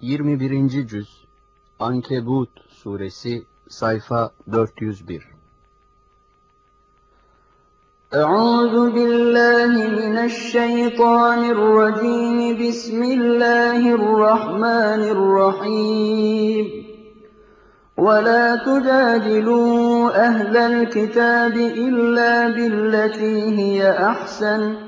21. Cüz Ankebut Suresi Sayfa 401 أعوذ بالله من الشيطان الرجيم بسم الله الرحمن الرحيم ولا تجادلوا أهل الكتاب إلا بالتي هي أحسن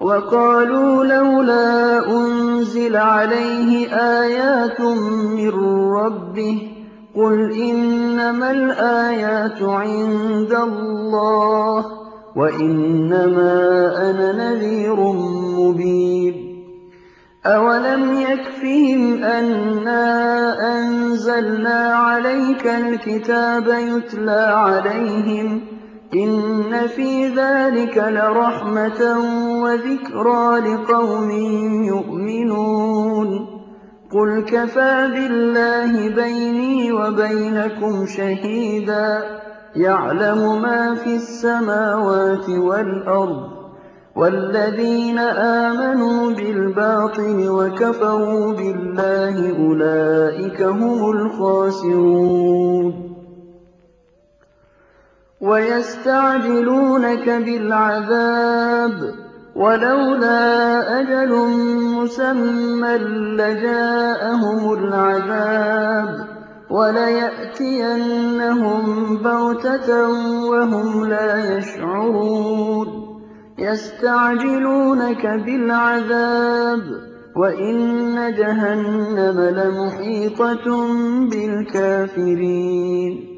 وَقَالُوا لَوْلَا أُنزِلَ عَلَيْهِ آيَاتٌ مِّن رَّبِّهِ ۖ قُلْ إِنَّمَا الْآيَاتُ عِندَ اللَّهِ وَإِنَّمَا أَنَا نَذِيرٌ مُّبِينٌ أَوَلَمْ يَكْفِهِمْ أَنَّا أَنزَلْنَا عَلَيْكَ الْكِتَابَ يُتْلَىٰ عَلَيْهِمْ ۚ إِنَّ فِي ذَٰلِكَ لَرَحْمَةً وَذِكْرَىٰ لِقَوْمٍ يُؤْمِنُونَ. قُلْ كَفَىٰ بِاللَّهِ بَيْنِي وَبَيْنَكُمْ شَهِيدًا. يَعْلَمُ مَا فِي السَّمَاوَاتِ وَالْأَرْضِ ۗ وَالَّذِينَ آمَنُوا بِالْبَاطِلِ وَكَفَرُوا بِاللَّهِ أُولَٰئِكَ هُمُ الْخَاسِرُونَ. وَيَسْتَعْجِلُونَكَ بِالْعَذَابِ ۚ وَلَوْلَا أَجَلٌ مُّسَمًّى لَّجَاءَهُمُ الْعَذَابُ وَلَيَأْتِيَنَّهُم بَغْتَةً وَهُمْ لَا يَشْعُرُونَ. يَسْتَعْجِلُونَكَ بِالْعَذَابِ وَإِنَّ جَهَنَّمَ لَمُحِيطَةٌ بِالْكَافِرِينَ.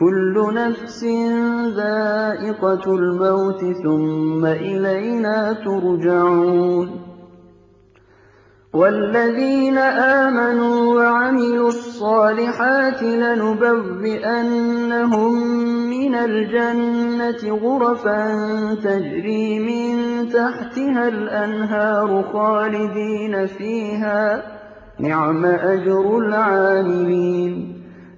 كُلُّ نَفْسٍ ذَائِقَةُ الْمَوْتِ ثُمَّ إِلَيْنَا تُرْجَعُونَ. وَالَّذِينَ آمَنُوا وَعَمِلُوا الصَّالِحَاتِ لَنُبَوِّئَنَّهُم مِّنَ الْجَنَّةِ غُرَفًا تَجْرِي مِن تَحْتِهَا الْأَنْهَارُ خَالِدِينَ فِيهَا ۚ. نِعْمَ أَجْرُ الْعَامِلِينَ.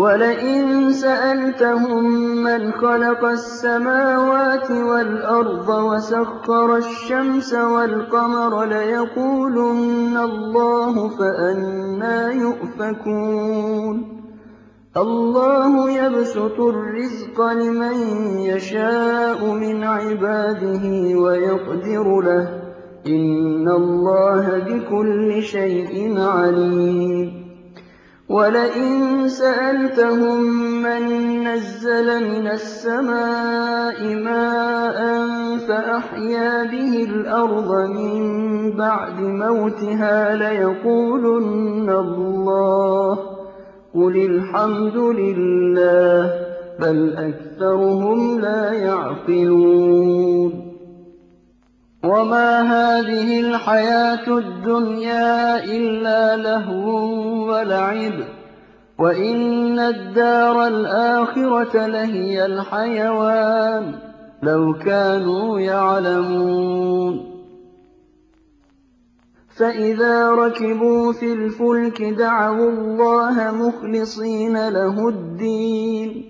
وَلَئِن سَأَلْتَهُم مَّنْ خَلَقَ السَّمَاوَاتِ وَالْأَرْضَ وَسَخَّرَ الشَّمْسَ وَالْقَمَرَ لَيَقُولُنَّ اللَّهُ ۖ فَأَنَّىٰ يُؤْفَكُونَ. اللَّهُ يَبْسُطُ الرِّزْقَ لِمَن يَشَاءُ مِنْ عِبَادِهِ وَيَقْدِرُ لَهُ ۚ. إِنَّ اللَّهَ بِكُلِّ شَيْءٍ عَلِيمٌ. وَلَئِن سَأَلْتَهُم مَّن نَّزَّلَ مِنَ السَّمَاءِ مَاءً فَأَحْيَا بِهِ الْأَرْضَ مِن بَعْدِ مَوْتِهَا لَيَقُولُنَّ اللَّهُ ۚ قُلِ الْحَمْدُ لِلَّهِ ۚ بَلْ أَكْثَرُهُمْ لَا يَعْقِلُونَ وَمَا هَٰذِهِ الْحَيَاةُ الدُّنْيَا إِلَّا لَهْوٌ وَلَعِبٌ ۚ وَإِنَّ الدَّارَ الْآخِرَةَ لَهِيَ الْحَيَوَانُ ۚ لَوْ كَانُوا يَعْلَمُونَ فَإِذَا رَكِبُوا فِي الْفُلْكِ دَعَوُا اللَّهَ مُخْلِصِينَ لَهُ الدِّينَ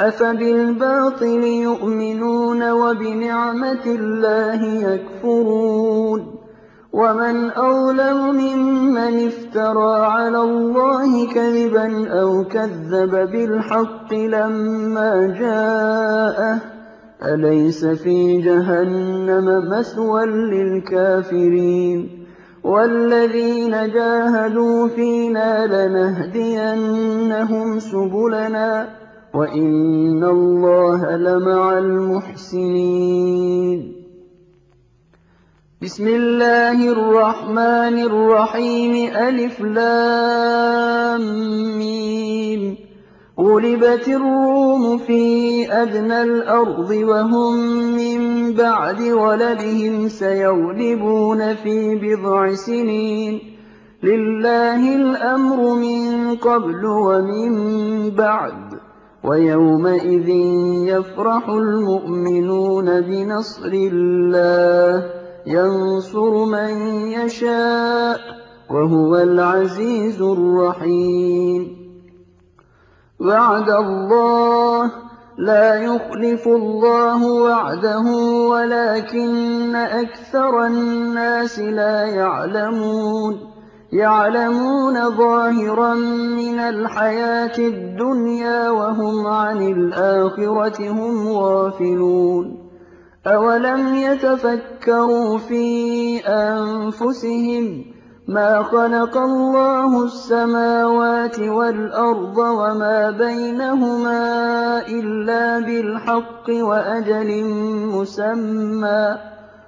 أَفَبِالْبَاطِلِ يُؤْمِنُونَ وَبِنِعْمَةِ اللَّهِ يَكْفُرُونَ وَمَنْ أَظْلَمُ مِمَّنِ افْتَرَىٰ عَلَى اللَّهِ كَذِبًا أَوْ كَذَّبَ بِالْحَقِّ لَمَّا جَاءَهُ ۚ أَلَيْسَ فِي جَهَنَّمَ مَثْوًى لِّلْكَافِرِينَ وَالَّذِينَ جَاهَدُوا فِينَا لَنَهْدِيَنَّهُمْ سُبُلَنَا وَإِنَّ اللَّهَ لَمَعَ الْمُحْسِنِينَ بسم الله الرحمن الرحيم ألف لام ميم غلبت الروم في أدنى الأرض وهم من بعد غلبهم سيغلبون في بضع سنين لله الأمر من قبل ومن بعد وَيَوْمَئِذٍ يَفْرَحُ الْمُؤْمِنُونَ بِنَصْرِ اللَّهِ ۚ يَنصُرُ مَن يَشَاءُ ۖ وَهُوَ الْعَزِيزُ الرَّحِيمُ. وَعْدَ اللَّهِ ۖ لَا يُخْلِفُ اللَّهُ وَعْدَهُ وَلَٰكِنَّ أَكْثَرَ النَّاسِ لَا يَعْلَمُونَ. يَعْلَمُونَ ظَاهِرًا مِّنَ الْحَيَاةِ الدُّنْيَا وَهُمْ عَنِ الْآخِرَةِ هُمْ غَافِلُونَ. أَوَلَمْ يَتَفَكَّرُوا فِي أَنفُسِهِم مَّا خَلَقَ اللَّهُ السَّمَاوَاتِ وَالْأَرْضَ وَمَا بَيْنَهُمَا إِلَّا بِالْحَقِّ وَأَجَلٍ مُّسَمًّى.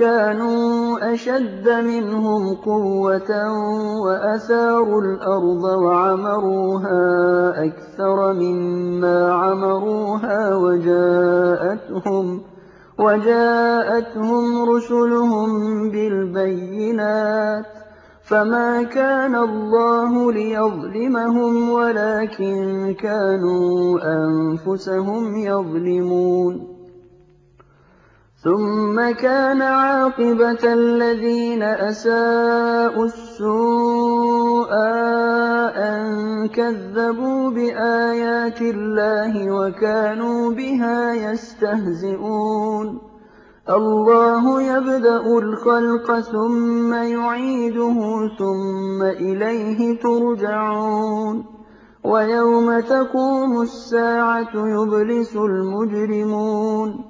كَانُوا أَشَدَّ مِنْهُمْ قُوَّةً وَأَثَارُوا الْأَرْضَ وَعَمَرُوهَا أَكْثَرَ مِمَّا عَمَرُوهَا وَجَاءَتْهُمْ رُسُلُهُم بِالْبَيِّنَاتِ ۖ فَمَا كَانَ اللَّهُ لِيَظْلِمَهُمْ وَلَٰكِن كَانُوا أَنفُسَهُمْ يَظْلِمُونَ ثُمَّ كَانَ عَاقِبَةَ الَّذِينَ أَسَاءُوا السُّوأَىٰ أَن كَذَّبُوا بِآيَاتِ اللَّهِ وَكَانُوا بِهَا يَسْتَهْزِئُونَ. اللَّهُ يَبْدَأُ الْخَلْقَ ثُمَّ يُعِيدُهُ ثُمَّ إِلَيْهِ تُرْجَعُونَ. وَيَوْمَ تَقُومُ السَّاعَةُ يُبْلِسُ الْمُجْرِمُونَ.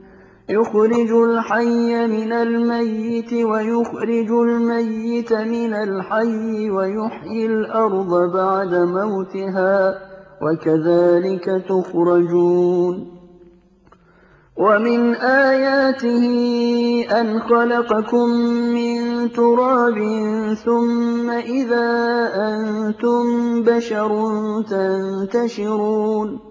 يُخْرِجُ الْحَيَّ مِنَ الْمَيِّتِ وَيُخْرِجُ الْمَيِّتَ مِنَ الْحَيِّ وَيُحْيِي الْأَرْضَ بَعْدَ مَوْتِهَا ۚ وَكَذَٰلِكَ تُخْرَجُونَ. وَمِنْ آيَاتِهِ أَنْ خَلَقَكُم مِّن تُرَابٍ ثُمَّ إِذَا أَنتُم بَشَرٌ تَنتَشِرُونَ.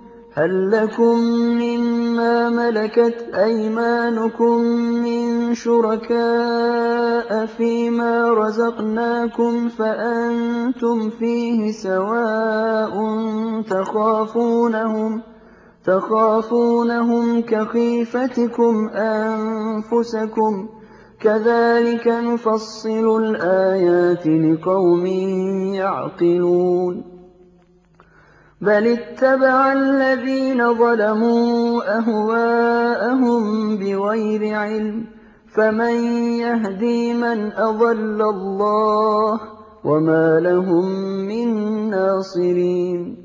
هَل لَّكُم مِّمَّا مَلَكَتْ أَيْمَانُكُم مِّن شُرَكَاءَ فِيمَا رَزَقْنَاكُمْ فَأَنتُمْ فِيهِ سَوَاءٌ تَخَافُونَهُمْ كَخِيفَتِكُمْ أَنفُسَكُمْ ۚ كَذَٰلِكَ نُفَصِّلُ الْآيَاتِ لِقَوْمٍ يَعْقِلُونَ بَلِ اتَّبَعَ الَّذِينَ ظَلَمُوا أَهْوَاءَهُم بِغَيْرِ عِلْمٍ ۖ فَمَن يَهْدِي مَنْ أَضَلَّ اللَّهُ ۖ وَمَا لَهُم مِّن نَّاصِرِينَ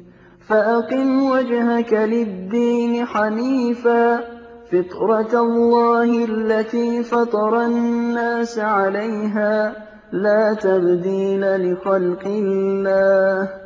فَأَقِمْ وَجْهَكَ لِلدِّينِ حَنِيفًا ۚ فِطْرَتَ اللَّهِ الَّتِي فَطَرَ النَّاسَ عَلَيْهَا ۚ لَا تَبْدِيلَ لِخَلْقِ اللَّهِ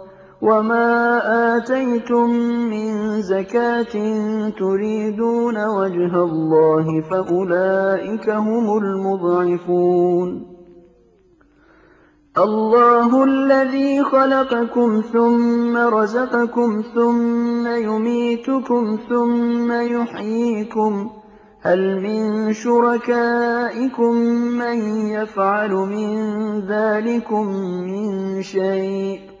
وَمَا آتَيْتُم مِّن زَكَاةٍ تُرِيدُونَ وَجْهَ اللَّهِ فَأُولَٰئِكَ هُمُ الْمُضْعِفُونَ اللَّهُ الَّذِي خَلَقَكُمْ ثُمَّ رَزَقَكُمْ ثُمَّ يُمِيتُكُمْ ثُمَّ يُحْيِيكُمْ هَلْ مِن شُرَكَائِكُم مَّن يَفْعَلُ مِن ذَٰلِكُم مِّن شَيْءٍ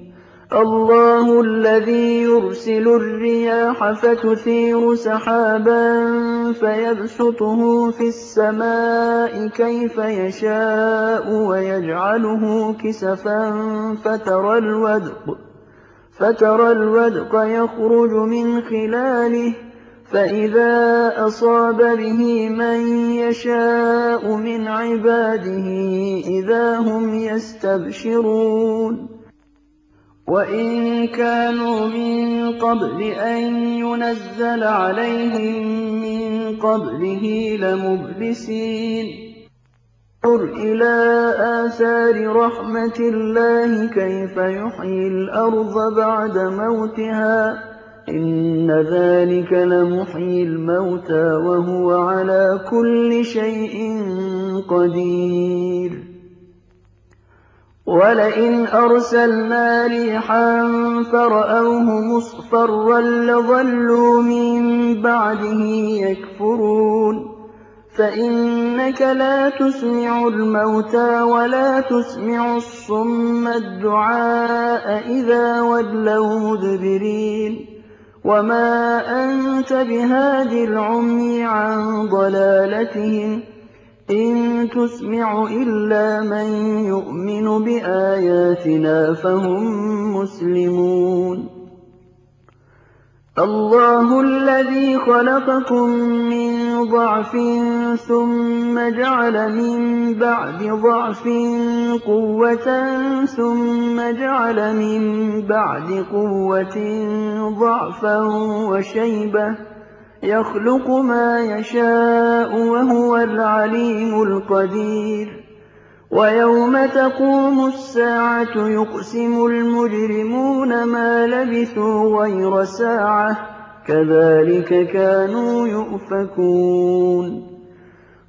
اللَّهُ الَّذِي يُرْسِلُ الرِّيَاحَ فَتُثِيرُ سَحَابًا فَيَبْسُطُهُ فِي السَّمَاءِ كَيْفَ يَشَاءُ وَيَجْعَلُهُ كِسَفًا فَتَرَى الْوَدْقَ يَخْرُجُ مِنْ خِلَالِهِ فَإِذَا أَصَابَ بِهِ مَن يَشَاءُ مِنْ عِبَادِهِ إِذَا هُمْ يَسْتَبْشِرُونَ وَإِن كَانُوا مِن قَبْلِ أَن يُنَزَّلَ عَلَيْهِم مِّن قَبْلِهِ لَمُبْلِسِينَ انظُرْ إِلَىٰ آثَارِ رَحْمَتِ اللَّهِ كَيْفَ يُحْيِي الْأَرْضَ بَعْدَ مَوْتِهَا ۚ إِنَّ ذَٰلِكَ لَمُحْيِي الْمَوْتَىٰ وَهُوَ عَلَىٰ كُلِّ شَيْءٍ قَدِيرٌ وَلَئِنْ أَرْسَلْنَا رِيحًا فَرَأَوْهُ مُصْفَرًّا لَّظَلُّوا مِن بَعْدِهِ يَكْفُرُونَ فَإِنَّكَ لَا تُسْمِعُ الْمَوْتَىٰ وَلَا تُسْمِعُ الصُّمَّ الدُّعَاءَ إِذَا وَلَّوْا مُدْبِرِينَ وَمَا أَنتَ بِهَادِي الْعُمْيِ عَن ضَلَالَتِهِمْ إِن تُسْمِعُ إِلَّا مَن يُؤْمِنُ بِآيَاتِنَا فَهُم مُّسْلِمُونَ. اللَّهُ الَّذِي خَلَقَكُم مِّن ضَعْفٍ ثُمَّ جَعَلَ مِن بَعْدِ ضَعْفٍ قُوَّةً ثُمَّ جَعَلَ مِن بَعْدِ قُوَّةٍ ضَعْفًا وَشَيْبَةً ۚ يَخْلُقُ مَا يَشَاءُ ۖ وَهُوَ الْعَلِيمُ الْقَدِيرُ. وَيَوْمَ تَقُومُ السَّاعَةُ يُقْسِمُ الْمُجْرِمُونَ مَا لَبِثُوا غَيْرَ سَاعَةٍ ۚ. كَذَٰلِكَ كَانُوا يُؤْفَكُونَ.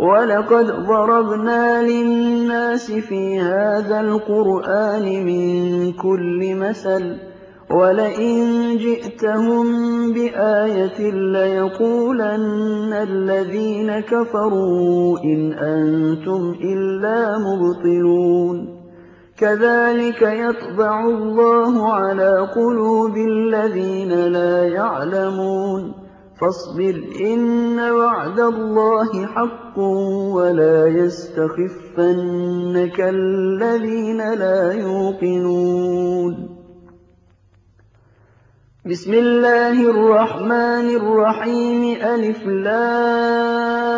وَلَقَدْ ضَرَبْنَا لِلنَّاسِ فِي هَٰذَا الْقُرْآنِ مِن كُلِّ مَثَلٍ ۚ وَلَئِن جِئْتَهُم بِآيَةٍ لَّيَقُولَنَّ الَّذِينَ كَفَرُوا إِنْ أَنتُمْ إِلَّا مُبْطِلُونَ كَذَٰلِكَ يَطْبَعُ اللَّهُ عَلَىٰ قُلُوبِ الَّذِينَ لَا يَعْلَمُونَ فَاصْبِرْ إِنَّ وَعْدَ اللَّهِ حَقٌّ وَلَا يَسْتَخِفَّنَّكَ الَّذِينَ لَا يُوقِنُونَ. بِسْمِ اللَّهِ الرَّحْمَٰنِ الرَّحِيمِ ألف لام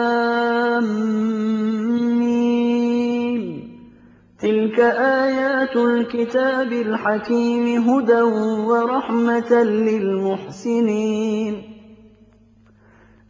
تِلْكَ آيَاتُ الْكِتَابِ الْحَكِيمِ هُدًى وَرَحْمَةً لِّلْمُحْسِنِينَ.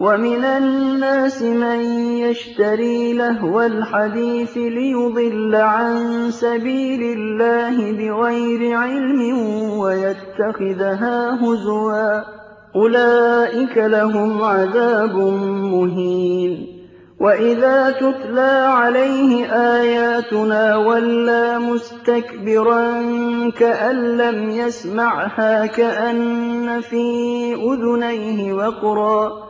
وَمِنَ النَّاسِ مَن يَشْتَرِي لَهْوَ الْحَدِيثِ لِيُضِلَّ عَن سَبِيلِ اللَّهِ بِغَيْرِ عِلْمٍ وَيَتَّخِذَهَا هُزُوًا ۚ أُولَٰئِكَ لَهُمْ عَذَابٌ مُّهِينٌ وَإِذَا تُتْلَىٰ عَلَيْهِ آيَاتُنَا وَلَّىٰ مُسْتَكْبِرًا كَأَن لَّمْ يَسْمَعْهَا كَأَنَّ فِي أُذُنَيْهِ وَقْرًا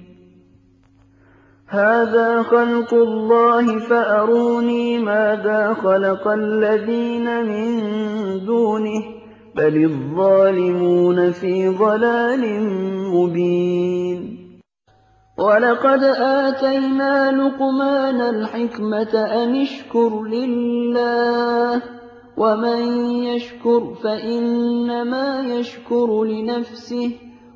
هَٰذَا خَلْقُ اللَّهِ فَأَرُونِي مَاذَا خَلَقَ الَّذِينَ مِن دُونِهِ ۚ بَلِ الظَّالِمُونَ فِي ضَلَالٍ مُّبِينٍ. وَلَقَدْ آتَيْنَا لُقْمَانَ الْحِكْمَةَ أَنِ اشْكُرْ لِلَّهِ ۚ وَمَن يَشْكُرْ فَإِنَّمَا يَشْكُرُ لِنَفْسِهِ.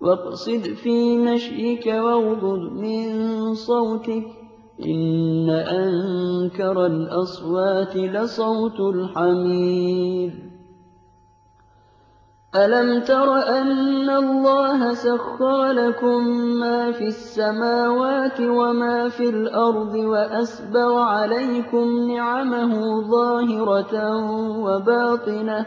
وَاقْصِدْ فِي مَشْيِكَ وَاغْضُضْ مِن صَوْتِكَ ۚ. إِنَّ أَنكَرَ الْأَصْوَاتِ لَصَوْتُ الْحَمِيرِ. أَلَمْ تَرَ أَنَّ اللَّهَ سَخَّرَ لَكُم مَّا فِي السَّمَاوَاتِ وَمَا فِي الْأَرْضِ وَأَسْبَغَ عَلَيْكُمْ نِعَمَهُ ظَاهِرَةً وَبَاطِنَةً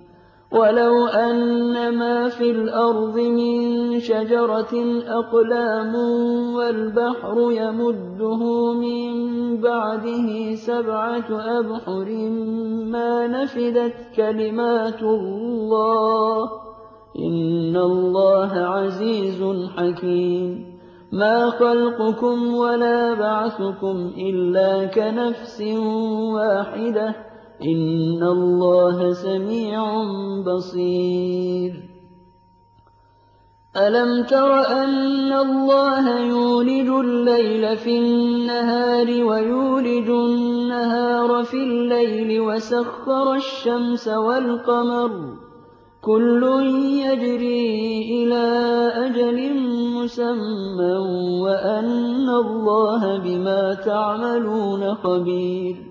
وَلَوْ أَنَّ مَا فِي الْأَرْضِ مِن شَجَرَةٍ أَقْلَامٌ وَالْبَحْرُ يَمُدُّهُ مِن بَعْدِهِ سَبْعَةُ أَبْحُرٍ مَّا نَفِدَتْ كَلِمَاتُ اللَّهِ ۗ إِنَّ اللَّهَ عَزِيزٌ حَكِيمٌ. مَا خَلْقُكُمْ وَلَا بَعْثُكُمْ إِلَّا كَنَفْسٍ وَاحِدَةٍ ۗ إِنَّ اللَّهَ سَمِيعٌ بَصِيرٌ أَلَمْ تَرَ أَنَّ اللَّهَ يُولِجُ اللَّيْلَ فِي النَّهَارِ وَيُولِجُ النَّهَارَ فِي اللَّيْلِ وَسَخَّرَ الشَّمْسَ وَالْقَمَرَ ۖ كُلٌّ يَجْرِي إِلَىٰ أَجَلٍ مُّسَمًّى وَأَنَّ اللَّهَ بِمَا تَعْمَلُونَ خَبِيرٌ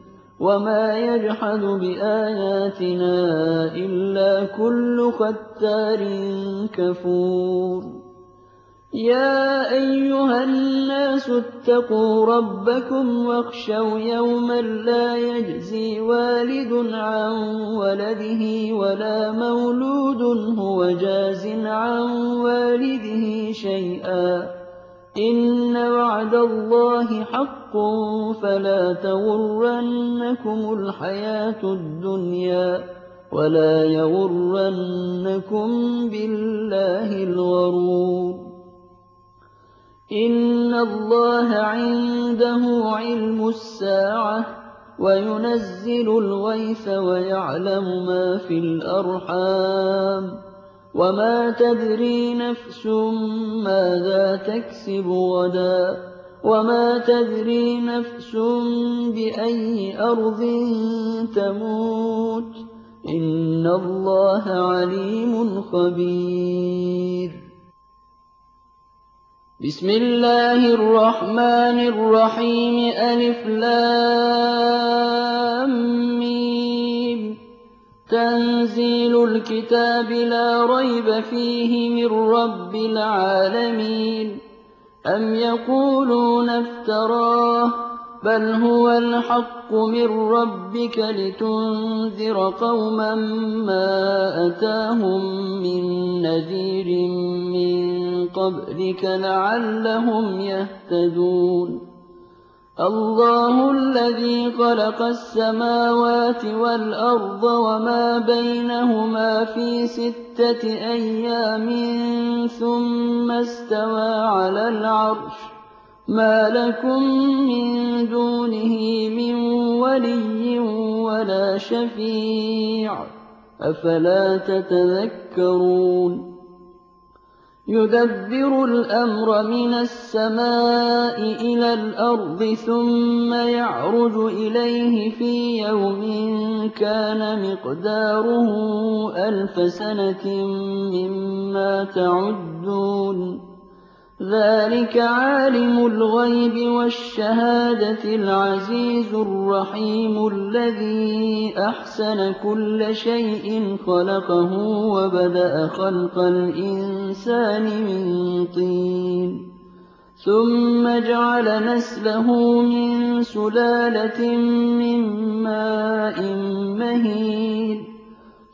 وَمَا يَجْحَدُ بِآيَاتِنَا إِلَّا كُلُّ خَتَّارٍ كَفُورٍ يَا أَيُّهَا النَّاسُ اتَّقُوا رَبَّكُمْ وَاخْشَوْا يَوْمًا لَّا يَجْزِي وَالِدٌ عَن وَلَدِهِ وَلَا مَوْلُودٌ هُوَ جَازٍ عَن وَالِدِهِ شَيْئًا ۚ إِنَّ وَعْدَ اللَّهِ حَقٌّ فَلَا تَغُرَّنَّكُمُ الْحَيَاةُ الدُّنْيَا ۖ وَلَا يَغُرَّنَّكُم بِاللَّهِ الْغَرُورُ. إِنَّ اللَّهَ عِندَهُ عِلْمُ السَّاعَةِ وَيُنَزِّلُ الْغَيْثَ وَيَعْلَمُ مَا فِي الْأَرْحَامِ ۖ. وَمَا تَدْرِي نَفْسٌ مَّاذَا تَكْسِبُ غَدًا ۖ وَمَا تَدْرِي نَفْسٌ بِأَيِّ أَرْضٍ تَمُوتُ ۚ إِنَّ اللَّهَ عَلِيمٌ خَبِيرٌ بسم الله الرحمن الرحيم ألف لام تنزيل الكتاب لا ريب فيه من رب العالمين. أم يقولون افتراه بل هو الحق من ربك لتنذر قوما ما أتاهم من نذير من قَبْلِكَ لَعَلَّهُمْ يَهْتَدُونَ. اللَّهُ الَّذِي خَلَقَ السَّمَاوَاتِ وَالْأَرْضَ وَمَا بَيْنَهُمَا فِي سِتَّةِ أَيَّامٍ ثُمَّ اسْتَوَىٰ عَلَى الْعَرْشِ ۖ. مَا لَكُم مِّن دُونِهِ مِن وَلِيٍّ وَلَا شَفِيعٍ ۚ. أَفَلَا تَتَذَكَّرُونَ؟ يُدَبِّرُ الْأَمْرَ مِنَ السَّمَاءِ إِلَى الْأَرْضِ ثُمَّ يَعْرُجُ إِلَيْهِ فِي يَوْمٍ كَانَ مِقْدَارُهُ أَلْفَ سَنَةٍ مِّمَّا تَعُدُّونَ. ذَٰلِكَ عَالِمُ الْغَيْبِ وَالشَّهَادَةِ الْعَزِيزُ الرَّحِيمُ الَّذِي أَحْسَنَ كُلَّ شَيْءٍ خَلَقَهُ وَبَدَأَ خَلْقَ الْإِنسَانِ مِن طِينٍ. ثُمَّ جَعَلَ نَسْلَهُ مِن سُلَالَةٍ مِّن مَّاءٍ مَّهِينٍ.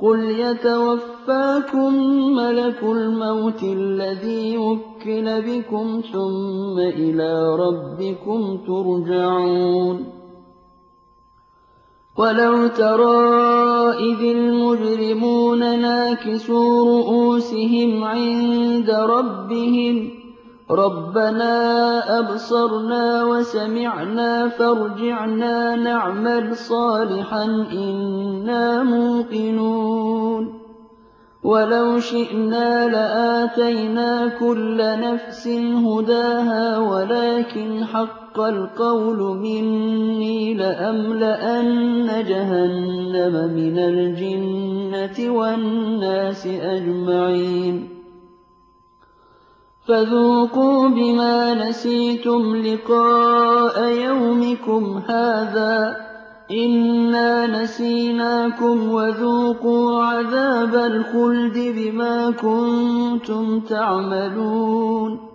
قُلْ يَتَوَفَّاكُم مَّلَكُ الْمَوْتِ الَّذِي وُكِّلَ بِكُمْ ثُمَّ إِلَىٰ رَبِّكُمْ تُرْجَعُونَ وَلَوْ تَرَىٰ إِذِ الْمُجْرِمُونَ نَاكِسُو رُءُوسِهِمْ عِندَ رَبِّهِمْ رَبَّنَا أَبْصَرْنَا وَسَمِعْنَا فَارْجِعْنَا نَعْمَلْ صَالِحًا إِنَّا مُوقِنُونَ. وَلَوْ شِئْنَا لَآتَيْنَا كُلَّ نَفْسٍ هُدَاهَا وَلَٰكِنْ حَقَّ الْقَوْلُ مِنِّي لَأَمْلَأَنَّ جَهَنَّمَ مِنَ الْجِنَّةِ وَالنَّاسِ أَجْمَعِينَ. فَذُوقُوا بِمَا نَسِيتُمْ لِقَاءَ يَوْمِكُمْ هَٰذَا ۚ. إِنَّا نَسِينَاكُمْ وَذُوقُوا عَذَابَ الْخُلْدِ بِمَا كُنتُمْ تَعْمَلُونَ.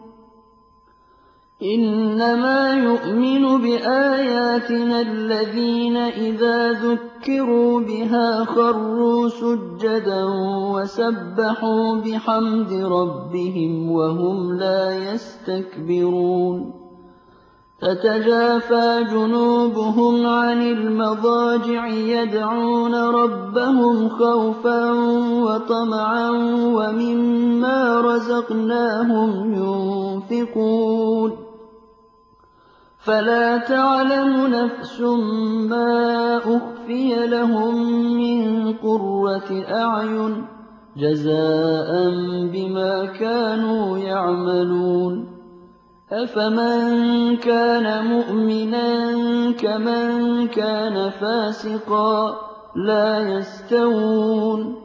إِنَّمَا يُؤْمِنُ بِآيَاتِنَا الَّذِينَ إِذَا ذُكِّرُوا بِهَا خَرُّوا سُجَّدًا وَسَبَّحُوا بِحَمْدِ رَبِّهِمْ وَهُمْ لَا يَسْتَكْبِرُونَ تَتَجَافَىٰ جُنُوبُهُمْ عَنِ الْمَضَاجِعِ يَدْعُونَ رَبَّهُمْ خَوْفًا وَطَمَعًا وَمِمَّا رَزَقْنَاهُمْ يُنفِقُونَ فَلَا تَعْلَمُ نَفْسٌ مَّا أُخْفِيَ لَهُم مِّن قُرَّةِ أَعْيُنٍ جَزَاءً بِمَا كَانُوا يَعْمَلُونَ. أَفَمَن كَانَ مُؤْمِنًا كَمَن كَانَ فَاسِقًا ۚ لَّا يَسْتَوُونَ.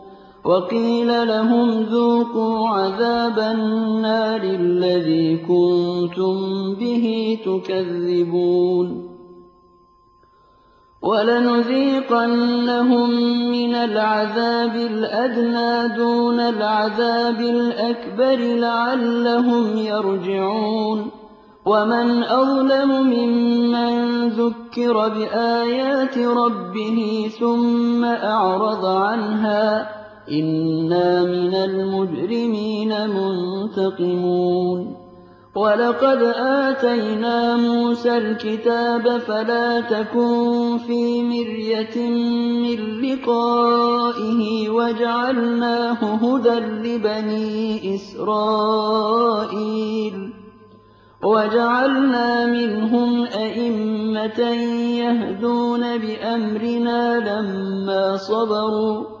عَذَابَ النَّارِ الَّذِي كُنتُم بِهِ تُكَذِّبُونَ. وَلَنُذِيقَنَّهُم مِّنَ الْعَذَابِ الْأَدْنَىٰ دُونَ الْعَذَابِ الْأَكْبَرِ لَعَلَّهُمْ يَرْجِعُونَ. وَمَنْ أَظْلَمُ مِمَّن ذُكِّرَ بِآيَاتِ رَبِّهِ ثُمَّ أَعْرَضَ عَنْهَا ۚ إِنَّا مِنَ الْمُجْرِمِينَ مُنتَقِمُونَ وَلَقَدْ آتَيْنَا مُوسَى الْكِتَابَ فَلَا تَكُن فِي مِرْيَةٍ مِّن لِّقَائِهِ وَجَعَلْنَاهُ هُدًى لِّبَنِي إِسْرَائِيلَ وَجَعَلْنَا مِنْهُمْ أَئِمَّةً يَهْدُونَ بِأَمْرِنَا لَمَّا صَبَرُوا ۖ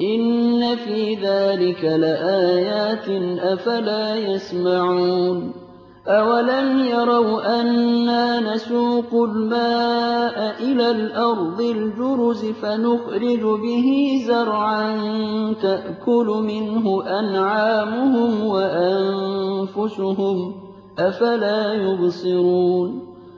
إِنَّ فِي ذَٰلِكَ لَآيَاتٍ ۖ أَفَلَا يَسْمَعُونَ أَوَلَمْ يَرَوْا أَنَّا نَسُوقُ الْمَاءَ إِلَى الْأَرْضِ الْجُرُزِ فَنُخْرِجُ بِهِ زَرْعًا تَأْكُلُ مِنْهُ أَنْعَامُهُمْ وَأَنفُسُهُمْ ۖ أَفَلَا يُبْصِرُونَ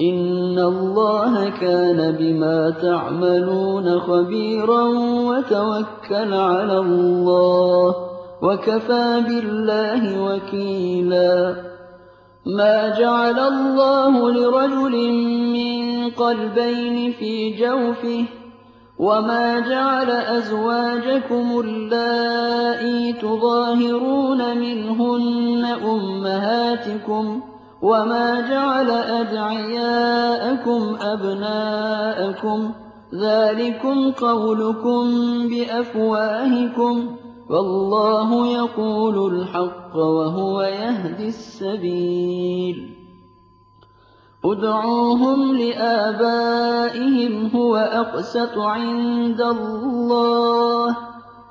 إِنَّ اللَّهَ كَانَ بِمَا تَعْمَلُونَ خَبِيرًا وَتَوَكَّلْ عَلَى اللَّهِ ۚ وَكَفَىٰ بِاللَّهِ وَكِيلًا. مَا جَعَلَ اللَّهُ لِرَجُلٍ مِّن قَلْبَيْنِ فِي جَوْفِهِ ۚ وَمَا جَعَلَ أَزْوَاجَكُمُ اللَّائِي تُظَاهِرُونَ مِنْهُنَّ أُمَّهَاتِكُمْ ۚ وَمَا جَعَلَ أَدْعِيَاءَكُمْ أَبْنَاءَكُمْ ۚ ذَٰلِكُمْ قَوْلُكُم بِأَفْوَاهِكُمْ ۖ وَاللَّهُ يَقُولُ الْحَقَّ وَهُوَ يَهْدِي السَّبِيلَ ادْعُوهُمْ لِآبَائِهِمْ هُوَ أَقْسَطُ عِندَ اللَّهِ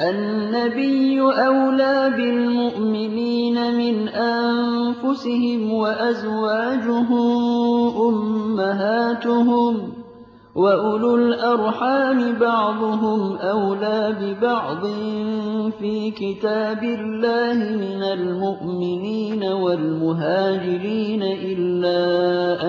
النَّبِيُّ أَوْلَىٰ بِالْمُؤْمِنِينَ مِنْ أَنفُسِهِمْ وَأَزْوَاجُهُ أُمَّهَاتُهُمْ ۗ وَأُولُو الْأَرْحَامِ بَعْضُهُمْ أَوْلَىٰ بِبَعْضٍ فِي كِتَابِ اللَّهِ مِنَ الْمُؤْمِنِينَ وَالْمُهَاجِرِينَ إِلَّا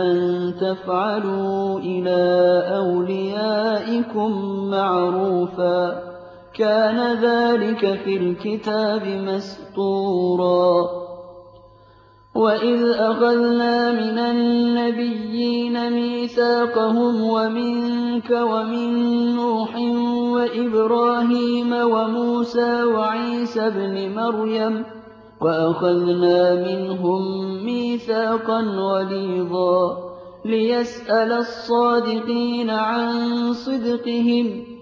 أَن تَفْعَلُوا إِلَىٰ أَوْلِيَائِكُم مَّعْرُوفًا ۚ كَانَ ذَٰلِكَ فِي الْكِتَابِ مَسْطُورًا وَإِذْ أَخَذْنَا مِنَ النَّبِيِّينَ مِيثَاقَهُمْ وَمِنكَ وَمِن نُّوحٍ وَإِبْرَاهِيمَ وَمُوسَىٰ وَعِيسَى ابْنِ مَرْيَمَ وَأَخَذْنَا مِنْهُم مِّيثَاقًا غَلِيظًا لِّيَسْأَلَ الصَّادِقِينَ عَن صِدْقِهِمْ ۚ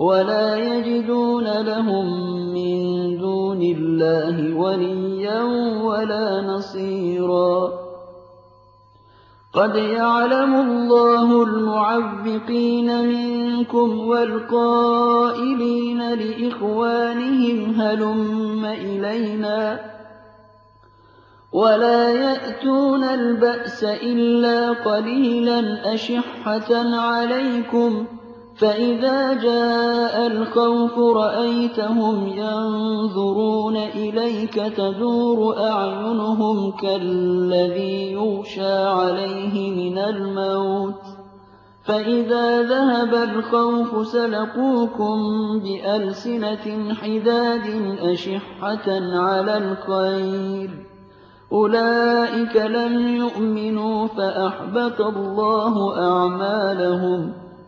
وَلَا يَجِدُونَ لَهُم مِّن دُونِ اللَّهِ وَلِيًّا وَلَا نَصِيرًا قَدْ يَعْلَمُ اللَّهُ الْمُعَوِّقِينَ مِنكُمْ وَالْقَائِلِينَ لِإِخْوَانِهِمْ هَلُمَّ إِلَيْنَا وَلَا يَأْتُونَ الْبَأْسَ إِلَّا قَلِيلًا أَشِحَّةً عَلَيْكُمْ فَإِذَا جَاءَ الْخَوْفُ رَأَيْتَهُمْ يَنظُرُونَ إِلَيْكَ تَدُورُ أَعْيُنُهُمْ كَالَّذِي يُغْشَىٰ عَلَيْهِ مِنَ الْمَوْتِ ۖ فَإِذَا ذَهَبَ الْخَوْفُ سَلَقُوكُم بِأَلْسِنَةٍ حِدَادٍ أَشِحَّةً عَلَى الْخَيْرِ ۚ أُولَٰئِكَ لَمْ يُؤْمِنُوا فَأَحْبَطَ اللَّهُ أَعْمَالَهُمْ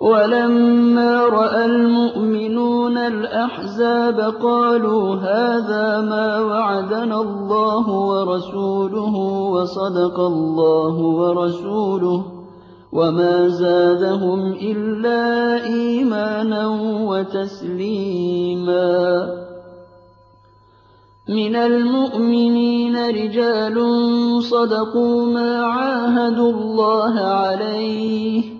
وَلَمَّا رَأَى الْمُؤْمِنُونَ الْأَحْزَابَ قَالُوا هَٰذَا مَا وَعَدَنَا اللَّهُ وَرَسُولُهُ وَصَدَقَ اللَّهُ وَرَسُولُهُ وَمَا زَادَهُمْ إِلَّا إِيمَانًا وَتَسْلِيمًا. مِنَ الْمُؤْمِنِينَ رِجَالٌ صَدَقُوا مَا عَاهَدُوا اللَّهَ عَلَيْهِ ۖ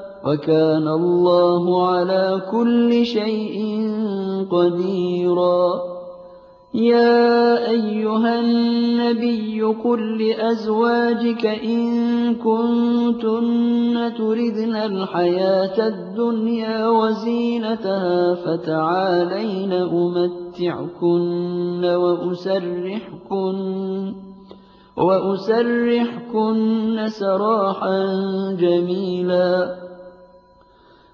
وَكَانَ اللَّهُ عَلَىٰ كُلِّ شَيْءٍ قَدِيرًا. يَا أَيُّهَا النَّبِيُّ قُل لِّأَزْوَاجِكَ إِن كُنتُنَّ تُرِدْنَ الْحَيَاةَ الدُّنْيَا وَزِينَتَهَا فَتَعَالَيْنَ أُمَتِّعْكُنَّ وَأُسَرِّحْكُنَّ سَرَاحًا جَمِيلًا.